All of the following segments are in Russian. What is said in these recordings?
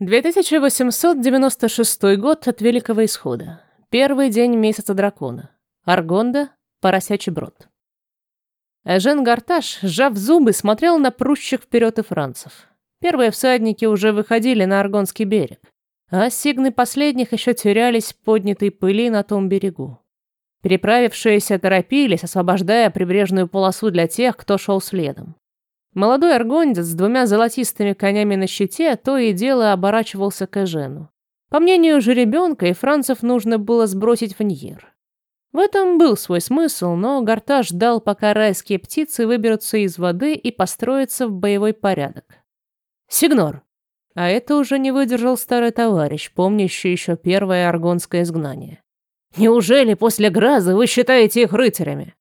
2896 год от Великого Исхода. Первый день месяца дракона. Аргонда, Поросячий брод. Эжен Гарташ, сжав зубы, смотрел на прущих вперед и францев. Первые всадники уже выходили на Аргонский берег, а сигны последних еще терялись поднятой пыли на том берегу. Переправившиеся торопились, освобождая прибрежную полосу для тех, кто шел следом. Молодой аргондец с двумя золотистыми конями на щите то и дело оборачивался к Эжену. По мнению жеребенка, и францев нужно было сбросить в Ньер. В этом был свой смысл, но Гарташ ждал, пока райские птицы выберутся из воды и построятся в боевой порядок. «Сигнор!» А это уже не выдержал старый товарищ, помнящий еще первое аргонское изгнание. «Неужели после Граза вы считаете их рыцарями?»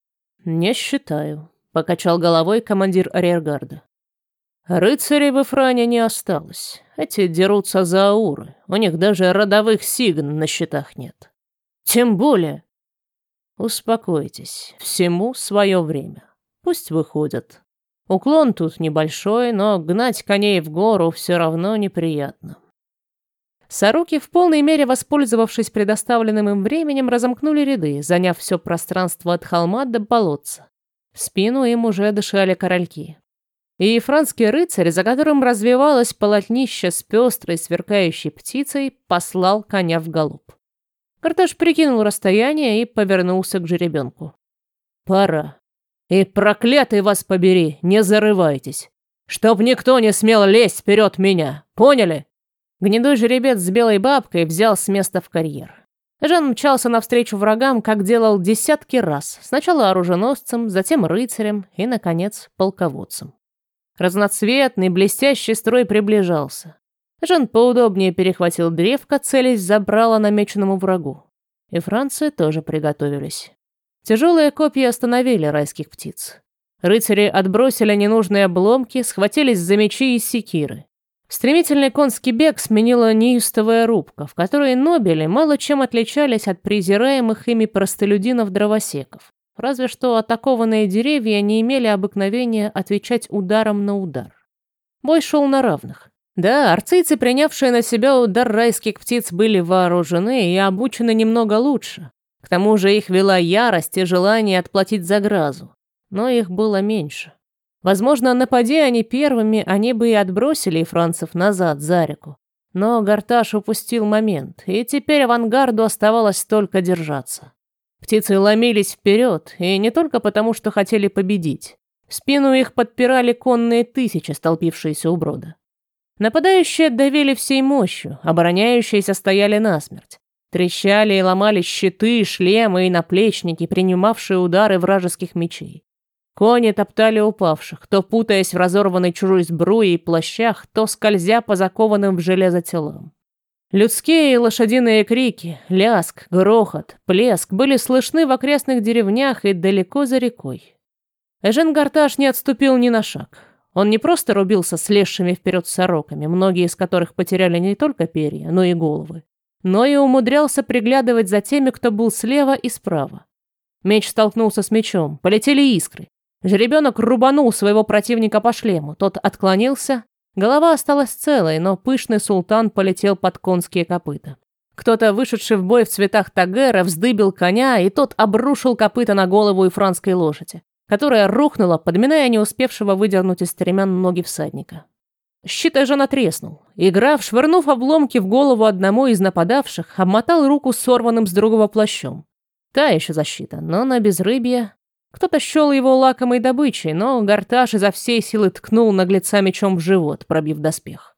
«Не считаю», — покачал головой командир арьергарда. Рыцарей в Эфране не осталось. Эти дерутся за ауры. У них даже родовых сигн на счетах нет. Тем более... Успокойтесь. Всему свое время. Пусть выходят. Уклон тут небольшой, но гнать коней в гору все равно неприятно. Сороки, в полной мере воспользовавшись предоставленным им временем, разомкнули ряды, заняв все пространство от холма до болотца. В спину им уже дышали корольки. И францкий рыцарь, за которым развивалось полотнище с пестрой сверкающей птицей, послал коня в галоп. Карташ прикинул расстояние и повернулся к жеребенку. «Пора. И проклятый вас побери, не зарывайтесь. Чтоб никто не смел лезть вперед меня, поняли?» Гнедой жеребец с белой бабкой взял с места в карьер. Жан мчался навстречу врагам, как делал десятки раз. Сначала оруженосцем, затем рыцарем и, наконец, полководцем. Разноцветный, блестящий строй приближался. Жан поудобнее перехватил древко, целясь забрала намеченному врагу. И Франция тоже приготовились. Тяжелые копья остановили райских птиц. Рыцари отбросили ненужные обломки, схватились за мечи и секиры. Стремительный конский бег сменила неистовая рубка, в которой нобели мало чем отличались от презираемых ими простолюдинов-дровосеков. Разве что атакованные деревья не имели обыкновения отвечать ударом на удар. Бой шел на равных. Да, арцийцы, принявшие на себя удар райских птиц, были вооружены и обучены немного лучше. К тому же их вела ярость и желание отплатить за гразу. Но их было меньше. Возможно, напади они первыми, они бы и отбросили францев назад за реку. Но Гарташ упустил момент, и теперь авангарду оставалось только держаться. Птицы ломились вперед, и не только потому, что хотели победить. спину их подпирали конные тысячи, столпившиеся у брода. Нападающие давили всей мощью, обороняющиеся стояли насмерть. Трещали и ломали щиты, шлемы и наплечники, принимавшие удары вражеских мечей. Кони топтали упавших, то путаясь в разорванной чужой сбруе и плащах, то скользя по закованным в железо телам. Людские и лошадиные крики, ляск, грохот, плеск были слышны в окрестных деревнях и далеко за рекой. Эжен Гарташ не отступил ни на шаг. Он не просто рубился с лезшими вперед сороками, многие из которых потеряли не только перья, но и головы, но и умудрялся приглядывать за теми, кто был слева и справа. Меч столкнулся с мечом, полетели искры. Жеребенок рубанул своего противника по шлему. Тот отклонился. Голова осталась целой, но пышный султан полетел под конские копыта. Кто-то, вышедший в бой в цветах Тагера, вздыбил коня, и тот обрушил копыта на голову ифранской лошади, которая рухнула, подминая не успевшего выдернуть из стремян ноги всадника. Щит Эжена треснул. Играв, швырнув обломки в голову одному из нападавших, обмотал руку сорванным с другого плащом. Та еще защита, но на безрыбье кто-то счел его лакомой добычей, но Гарташ изо всей силы ткнул наглеца мечом в живот, пробив доспех.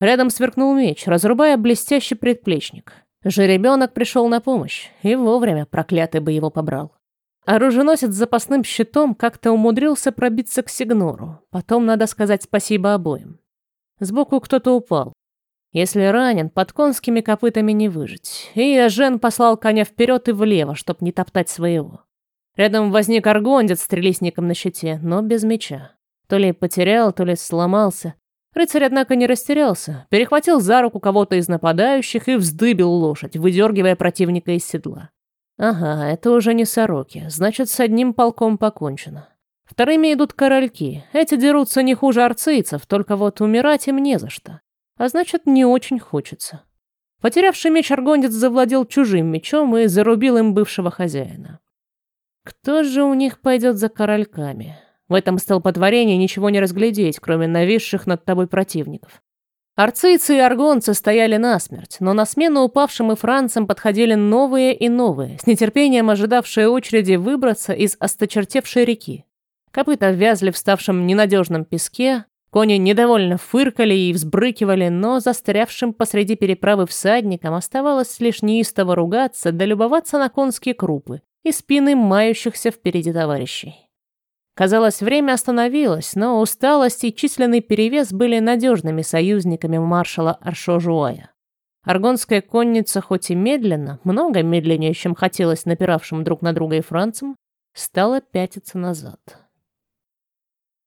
Рядом сверкнул меч, разрубая блестящий предплечник. Жеребенок пришел на помощь, и вовремя проклятый бы его побрал. Оруженосец с запасным щитом как-то умудрился пробиться к Сигнору. Потом надо сказать спасибо обоим. Сбоку кто-то упал. Если ранен, под конскими копытами не выжить. И Ажен послал коня вперед и влево, чтоб не топтать своего. Рядом возник аргондец с трелисником на щите, но без меча. То ли потерял, то ли сломался. Рыцарь, однако, не растерялся, перехватил за руку кого-то из нападающих и вздыбил лошадь, выдергивая противника из седла. Ага, это уже не сороки, значит, с одним полком покончено. Вторыми идут корольки. Эти дерутся не хуже арцийцев, только вот умирать им не за что. а значит, не очень хочется. Потерявший меч аргонец завладел чужим мечом и зарубил им бывшего хозяина. Кто же у них пойдет за корольками? В этом столпотворении ничего не разглядеть, кроме нависших над тобой противников. Арцийцы и аргонцы стояли насмерть, но на смену упавшим и францам подходили новые и новые, с нетерпением ожидавшие очереди выбраться из осточертевшей реки. Копыта ввязли в ставшем ненадежном песке, Кони недовольно фыркали и взбрыкивали, но застрявшим посреди переправы всадникам оставалось лишь неистово ругаться да любоваться на конские крупы и спины мающихся впереди товарищей. Казалось, время остановилось, но усталость и численный перевес были надежными союзниками маршала Аршо-Жуая. Аргонская конница, хоть и медленно, много медленнее, чем хотелось напиравшим друг на друга и францам, стала пятиться назад.